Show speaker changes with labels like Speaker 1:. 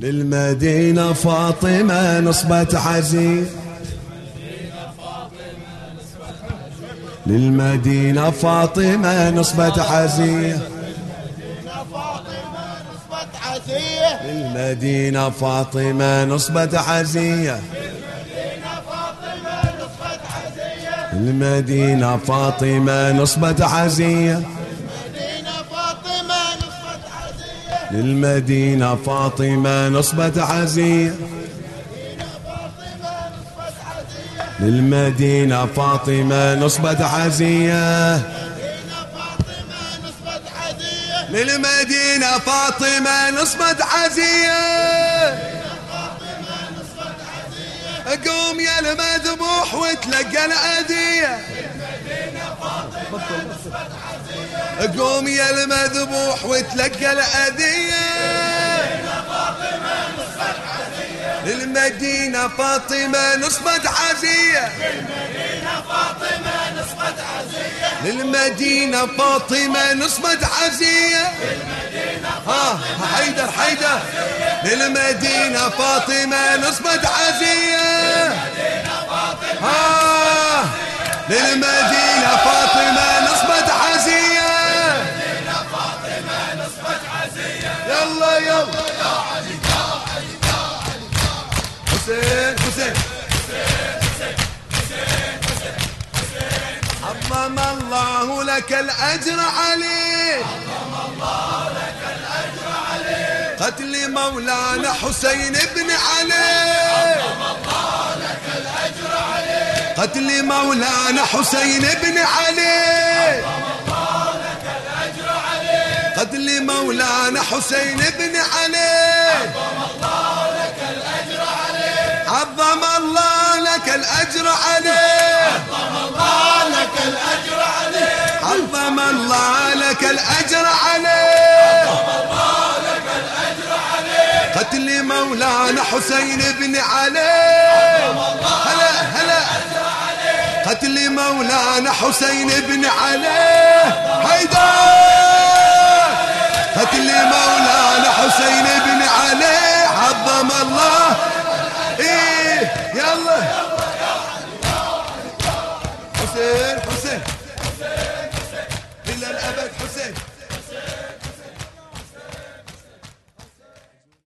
Speaker 1: للمدينة فاطمة نصبت حزين. للمدينة فاطمة نصبت حزين. للمدينة فاطمة نصبت حزية المدينة فاطمة نصبت حزية للمدينة فاطمة نصبت حزية للمدينة فاطمة نصبت حزية للمدينة فاطمة نصبت حزية قوم يا المذبوح وتلقى الأذية. قوم يا المذبوح وتلقى الأذية. المدينة فاطمة نصبت عزية. للمدينة فاطمة نصبت عزية. ها حيدر حيدر. للمدينة فاطمة نصبت عزية. ها للمدينة فاطمة نصبت عزية يلا يلا. حسين حسين. عظم الله لك الأجر عليه. عظم الله لك الأجر عليه قتل مولانا حسين بن علي. عظم الله لك الأجر عليه قتل مولانا حسين بن علي. عليه قتل مولانا حسين بن علي. عظم الله لك الأجر عليه عظم الله لك الأجر عليه عظم الله لك الأجر عليه قتل مولانا حسين بن علي. هلا هلا. قتل مولانا حسين بن علي. أبد حسين